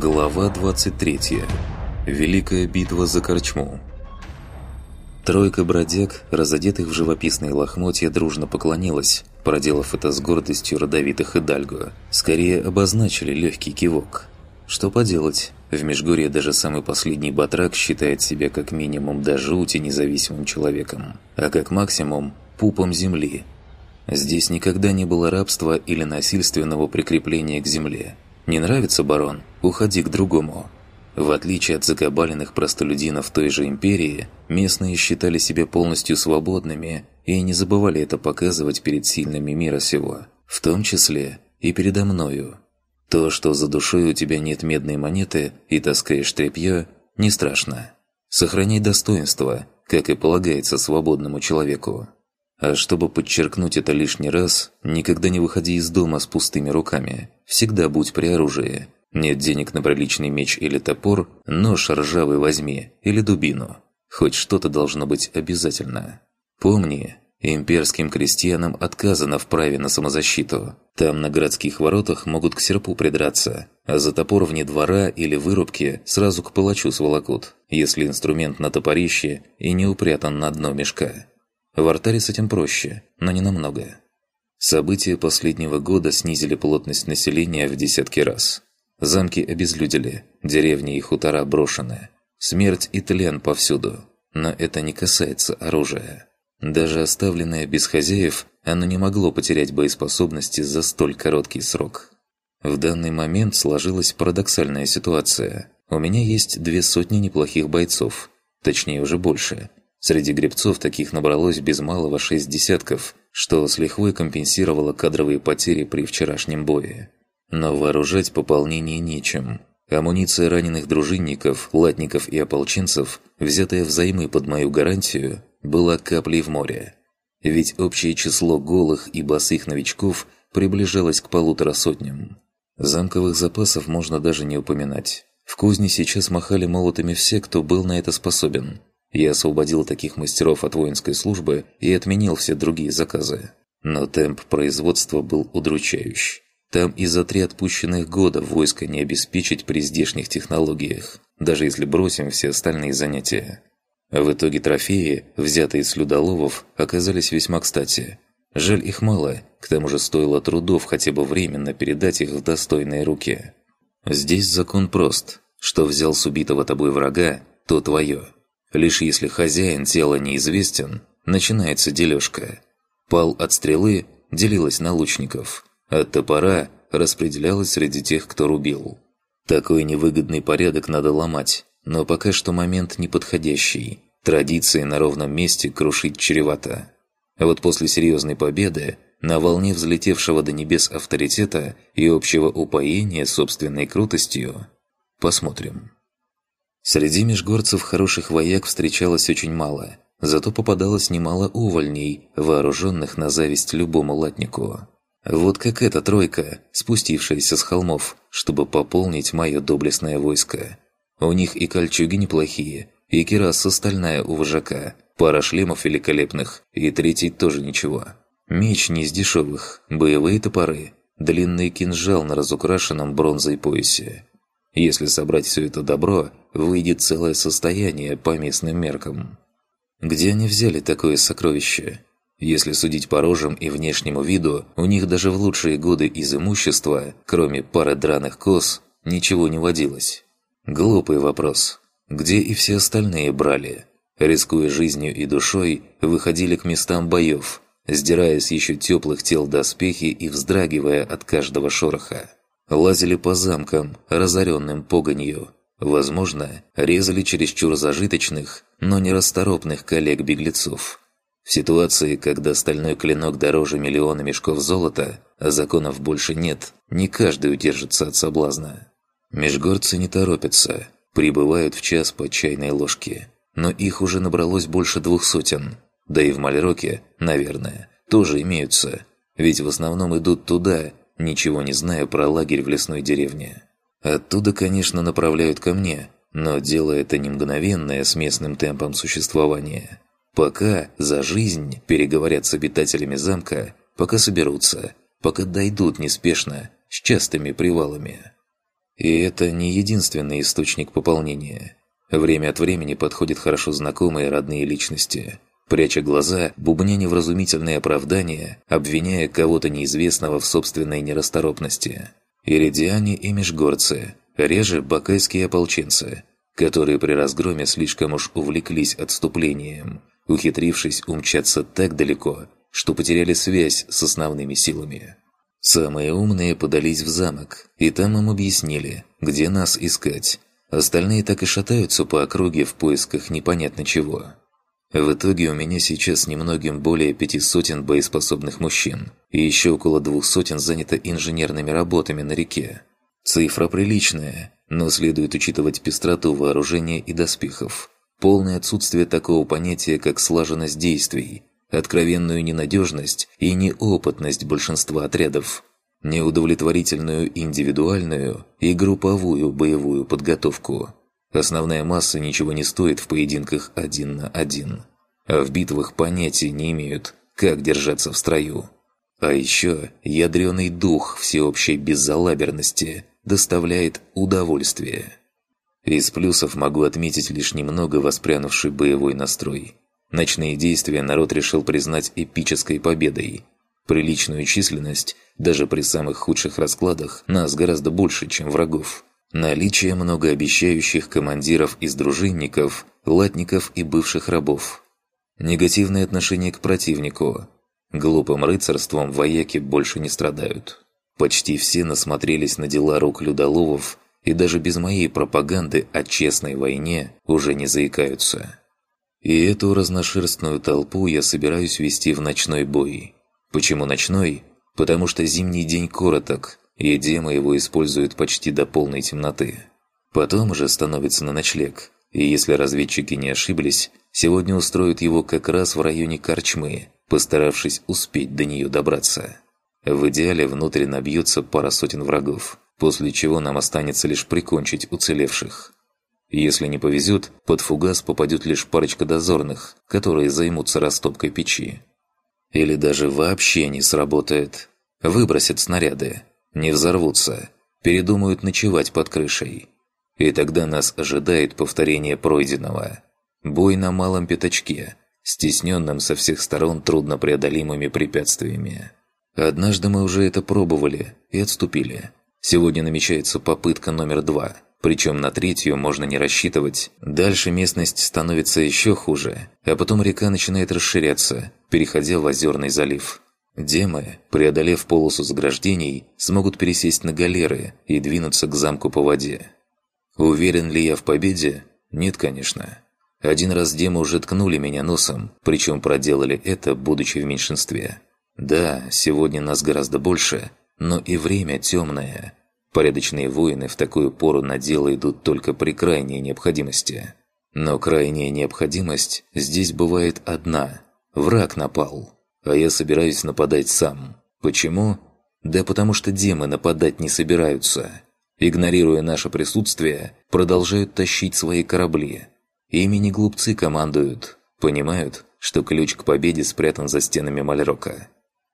Глава 23. Великая битва за Корчму. Тройка бродяг, разодетых в живописные лохмотья, дружно поклонилась, проделав это с гордостью родовитых Идальго. Скорее обозначили легкий кивок. Что поделать, в Межгорье даже самый последний батрак считает себя как минимум до жути независимым человеком, а как максимум – пупом земли. Здесь никогда не было рабства или насильственного прикрепления к земле – не нравится барон? Уходи к другому. В отличие от закабаленных простолюдинов той же империи, местные считали себя полностью свободными и не забывали это показывать перед сильными мира сего, в том числе и передо мною. То, что за душой у тебя нет медной монеты и таскаешь тряпье, не страшно. Сохраняй достоинство, как и полагается свободному человеку. А чтобы подчеркнуть это лишний раз, никогда не выходи из дома с пустыми руками. Всегда будь при оружии. Нет денег на приличный меч или топор, нож ржавый возьми или дубину. Хоть что-то должно быть обязательно. Помни, имперским крестьянам отказано в праве на самозащиту. Там на городских воротах могут к серпу придраться, а за топор вне двора или вырубки сразу к палачу сволокут, если инструмент на топорище и не упрятан на дно мешка. В артаре с этим проще, но не намного. События последнего года снизили плотность населения в десятки раз. Замки обезлюдили, деревни и хутора брошены. Смерть и тлен повсюду. Но это не касается оружия. Даже оставленное без хозяев, оно не могло потерять боеспособности за столь короткий срок. В данный момент сложилась парадоксальная ситуация. У меня есть две сотни неплохих бойцов, точнее уже больше – Среди гребцов таких набралось без малого шесть десятков, что с лихвой компенсировало кадровые потери при вчерашнем бое. Но вооружать пополнение нечем. Амуниция раненых дружинников, латников и ополченцев, взятая взаймы под мою гарантию, была каплей в море. Ведь общее число голых и босых новичков приближалось к полутора сотням. Замковых запасов можно даже не упоминать. В кузне сейчас махали молотами все, кто был на это способен – я освободил таких мастеров от воинской службы и отменил все другие заказы. Но темп производства был удручающий. Там и за три отпущенных года войско не обеспечить при здешних технологиях, даже если бросим все остальные занятия. В итоге трофеи, взятые с людоловов, оказались весьма кстати. Жаль их мало, к тому же стоило трудов хотя бы временно передать их в достойные руки. Здесь закон прост. Что взял с убитого тобой врага, то твое. Лишь если хозяин тела неизвестен, начинается дележка. Пал от стрелы делилась на лучников, от топора распределялась среди тех, кто рубил. Такой невыгодный порядок надо ломать, но пока что момент неподходящий. Традиции на ровном месте крушить чревато. А вот после серьезной победы, на волне взлетевшего до небес авторитета и общего упоения собственной крутостью, посмотрим. Среди межгорцев хороших вояк встречалось очень мало, зато попадалось немало увольней, вооруженных на зависть любому латнику. Вот как эта тройка, спустившаяся с холмов, чтобы пополнить мое доблестное войско. У них и кольчуги неплохие, и кираса стальная у вожака, пара шлемов великолепных, и третий тоже ничего. Меч не из дешевых, боевые топоры, длинный кинжал на разукрашенном бронзой поясе. Если собрать все это добро, выйдет целое состояние по местным меркам. Где они взяли такое сокровище? Если судить по рожам и внешнему виду, у них даже в лучшие годы из имущества, кроме пары драных коз, ничего не водилось. Глупый вопрос. Где и все остальные брали? Рискуя жизнью и душой, выходили к местам боев, сдирая с еще теплых тел доспехи и вздрагивая от каждого шороха. Лазили по замкам, разоренным погонью. Возможно, резали чересчур зажиточных, но нерасторопных коллег-беглецов. В ситуации, когда стальной клинок дороже миллиона мешков золота, а законов больше нет, не каждый удержится от соблазна. Межгорцы не торопятся, прибывают в час по чайной ложке. Но их уже набралось больше двух сотен. Да и в Мальроке, наверное, тоже имеются. Ведь в основном идут туда, ничего не зная про лагерь в лесной деревне. Оттуда, конечно, направляют ко мне, но дело это не мгновенное с местным темпом существования. Пока за жизнь переговорят с обитателями замка, пока соберутся, пока дойдут неспешно, с частыми привалами. И это не единственный источник пополнения. Время от времени подходят хорошо знакомые родные личности, пряча глаза, бубня невразумительные оправдания, обвиняя кого-то неизвестного в собственной нерасторопности. Иридиане и межгорцы, реже бакайские ополченцы, которые при разгроме слишком уж увлеклись отступлением, ухитрившись умчаться так далеко, что потеряли связь с основными силами. Самые умные подались в замок, и там им объяснили, где нас искать. Остальные так и шатаются по округе в поисках непонятно чего. В итоге у меня сейчас немногим более пяти сотен боеспособных мужчин, и еще около двух сотен занято инженерными работами на реке. Цифра приличная, но следует учитывать пестроту вооружения и доспехов, полное отсутствие такого понятия, как слаженность действий, откровенную ненадежность и неопытность большинства отрядов, неудовлетворительную индивидуальную и групповую боевую подготовку. Основная масса ничего не стоит в поединках один на один, а в битвах понятия не имеют, как держаться в строю. А еще ядреный дух всеобщей беззалаберности доставляет удовольствие. Из плюсов могу отметить лишь немного воспрянувший боевой настрой – Ночные действия народ решил признать эпической победой. Приличную численность, даже при самых худших раскладах, нас гораздо больше, чем врагов. Наличие многообещающих командиров из дружинников, латников и бывших рабов. Негативное отношение к противнику. Глупым рыцарством вояки больше не страдают. Почти все насмотрелись на дела рук людоловов и даже без моей пропаганды о честной войне уже не заикаются. И эту разношерстную толпу я собираюсь вести в ночной бой. Почему ночной? Потому что зимний день короток, и демы его используют почти до полной темноты. Потом же становится на ночлег, и если разведчики не ошиблись, сегодня устроят его как раз в районе Корчмы, постаравшись успеть до нее добраться. В идеале внутрь набьется пара сотен врагов, после чего нам останется лишь прикончить уцелевших. Если не повезет, под фугас попадет лишь парочка дозорных, которые займутся растопкой печи. Или даже вообще не сработает. Выбросят снаряды, не взорвутся, передумают ночевать под крышей. И тогда нас ожидает повторение пройденного. Бой на малом пятачке, стесненном со всех сторон труднопреодолимыми препятствиями. Однажды мы уже это пробовали и отступили. Сегодня намечается попытка номер два – причем на третью можно не рассчитывать. Дальше местность становится еще хуже, а потом река начинает расширяться, переходя в озерный залив. Демы, преодолев полосу заграждений, смогут пересесть на галеры и двинуться к замку по воде. Уверен ли я в победе? Нет, конечно. Один раз демы уже ткнули меня носом, причем проделали это, будучи в меньшинстве. Да, сегодня нас гораздо больше, но и время темное – Порядочные воины в такую пору на дело идут только при крайней необходимости. Но крайняя необходимость здесь бывает одна. Враг напал, а я собираюсь нападать сам. Почему? Да потому что демы нападать не собираются. Игнорируя наше присутствие, продолжают тащить свои корабли. Ими не глупцы командуют. Понимают, что ключ к победе спрятан за стенами Мальрока.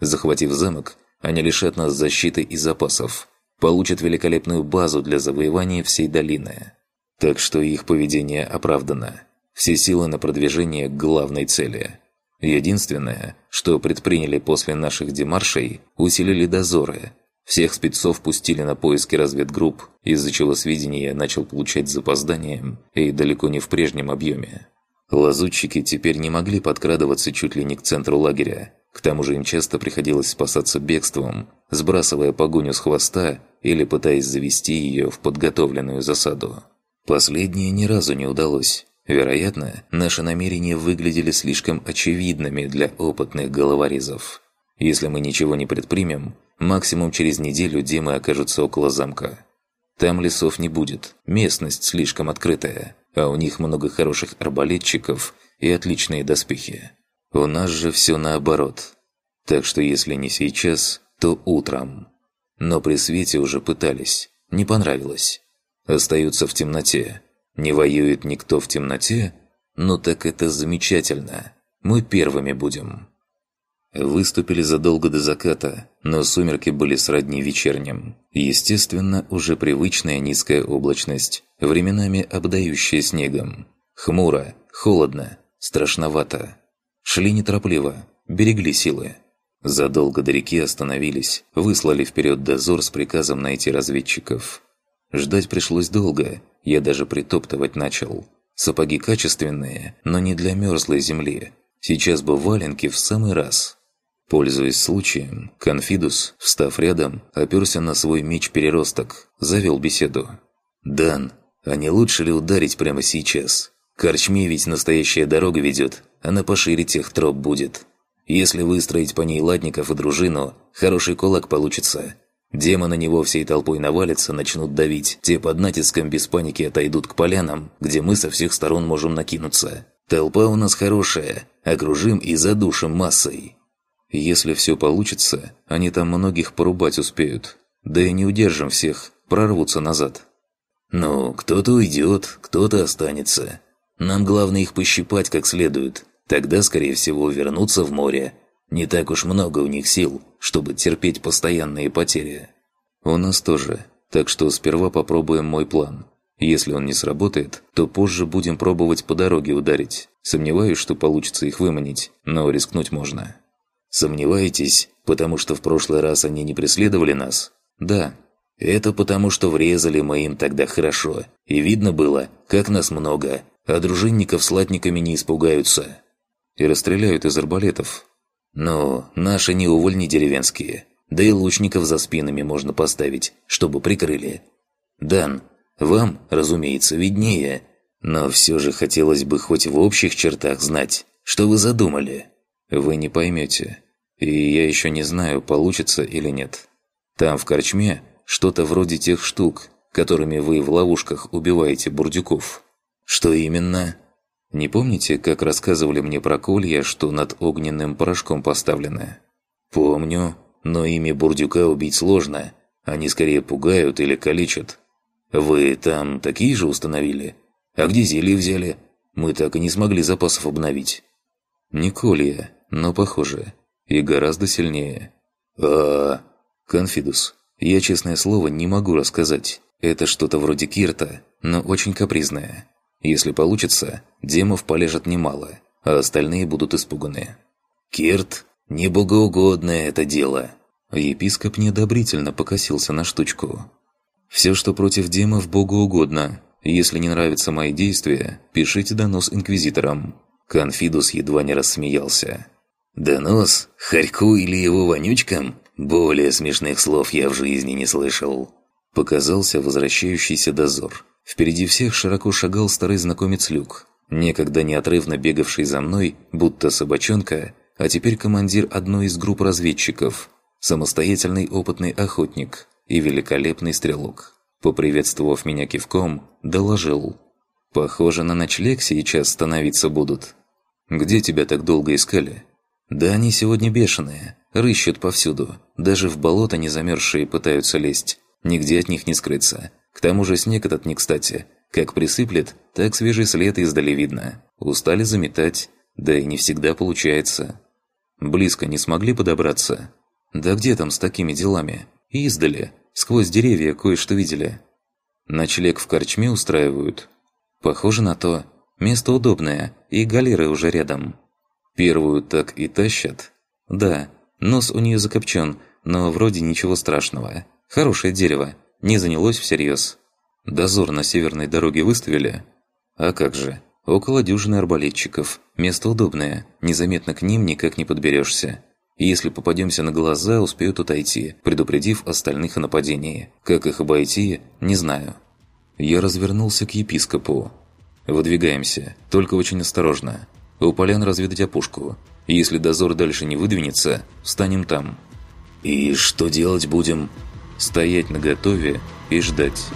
Захватив замок, они лишат нас защиты и запасов – получат великолепную базу для завоевания всей долины. Так что их поведение оправдано. Все силы на продвижение к главной цели. Единственное, что предприняли после наших демаршей, усилили дозоры. Всех спецов пустили на поиски разведгрупп, из-за чего сведения я начал получать с запозданием и далеко не в прежнем объеме. Лазутчики теперь не могли подкрадываться чуть ли не к центру лагеря. К тому же им часто приходилось спасаться бегством, сбрасывая погоню с хвоста или пытаясь завести ее в подготовленную засаду. Последнее ни разу не удалось. Вероятно, наши намерения выглядели слишком очевидными для опытных головорезов. Если мы ничего не предпримем, максимум через неделю демы окажутся около замка. Там лесов не будет, местность слишком открытая, а у них много хороших арбалетчиков и отличные доспехи. У нас же все наоборот. Так что если не сейчас, то утром. Но при свете уже пытались. Не понравилось. Остаются в темноте. Не воюет никто в темноте? Ну так это замечательно. Мы первыми будем. Выступили задолго до заката, но сумерки были сродни вечерним. Естественно, уже привычная низкая облачность, временами обдающая снегом. Хмуро, холодно, страшновато. Шли неторопливо, берегли силы. Задолго до реки остановились, выслали вперед дозор с приказом найти разведчиков. Ждать пришлось долго, я даже притоптывать начал. Сапоги качественные, но не для мерзлой земли. Сейчас бы валенки в самый раз. Пользуясь случаем, Конфидус, встав рядом, оперся на свой меч-переросток, завел беседу. «Дан, а не лучше ли ударить прямо сейчас? Корчме ведь настоящая дорога ведет, она пошире тех троп будет. Если выстроить по ней ладников и дружину, хороший кулак получится. Демоны на него всей толпой навалятся, начнут давить. Те под натиском без паники отойдут к полянам, где мы со всех сторон можем накинуться. Толпа у нас хорошая, окружим и задушим массой. Если все получится, они там многих порубать успеют. Да и не удержим всех, прорвутся назад. Ну, кто-то уйдет, кто-то останется. Нам главное их пощипать как следует. Тогда, скорее всего, вернуться в море. Не так уж много у них сил, чтобы терпеть постоянные потери. У нас тоже. Так что сперва попробуем мой план. Если он не сработает, то позже будем пробовать по дороге ударить. Сомневаюсь, что получится их выманить, но рискнуть можно. Сомневаетесь, потому что в прошлый раз они не преследовали нас? Да. Это потому, что врезали мы им тогда хорошо. И видно было, как нас много, а дружинников с латниками не испугаются. И расстреляют из арбалетов. Но наши не увольни деревенские. Да и лучников за спинами можно поставить, чтобы прикрыли. Дан, вам, разумеется, виднее, но все же хотелось бы хоть в общих чертах знать, что вы задумали. Вы не поймете. И я еще не знаю, получится или нет. Там, в корчме, что-то вроде тех штук, которыми вы в ловушках убиваете бурдюков. Что именно? Не помните, как рассказывали мне про колья, что над огненным порошком поставлены? Помню, но ими бурдюка убить сложно. Они скорее пугают или калечат. Вы там такие же установили? А где зелье взяли? Мы так и не смогли запасов обновить. Не колья, но похоже. И гораздо сильнее. а Конфидус. Я, честное слово, не могу рассказать. Это что-то вроде кирта, но очень капризное. Если получится, демов полежат немало, а остальные будут испуганы. «Кирт, небогоугодное это дело!» Епископ неодобрительно покосился на штучку. «Все, что против демов, богу угодно. Если не нравятся мои действия, пишите донос инквизиторам». Конфидус едва не рассмеялся. «Донос? Харьку или его вонючкам? Более смешных слов я в жизни не слышал». Показался возвращающийся дозор. Впереди всех широко шагал старый знакомец Люк, некогда неотрывно бегавший за мной, будто собачонка, а теперь командир одной из групп разведчиков, самостоятельный опытный охотник и великолепный стрелок. Поприветствовав меня кивком, доложил. «Похоже, на ночлег сейчас становиться будут. Где тебя так долго искали?» «Да они сегодня бешеные, рыщут повсюду, даже в болото не замерзшие пытаются лезть, нигде от них не скрыться. К тому же снег этот не кстати, как присыплет, так свежий след издали видно. Устали заметать, да и не всегда получается. Близко не смогли подобраться? Да где там с такими делами? Издали, сквозь деревья кое-что видели. Ночлег в корчме устраивают. Похоже на то. Место удобное, и галеры уже рядом. Первую так и тащат? Да, нос у нее закопчен, но вроде ничего страшного. Хорошее дерево, не занялось всерьез. Дозор на северной дороге выставили? А как же, около дюжины арбалетчиков. Место удобное, незаметно к ним никак не подберешься. Если попадемся на глаза, успеют отойти, предупредив остальных о нападении. Как их обойти, не знаю. Я развернулся к епископу. «Выдвигаемся, только очень осторожно. У полян разведать опушку. Если дозор дальше не выдвинется, встанем там. «И что делать будем?» «Стоять наготове и ждать».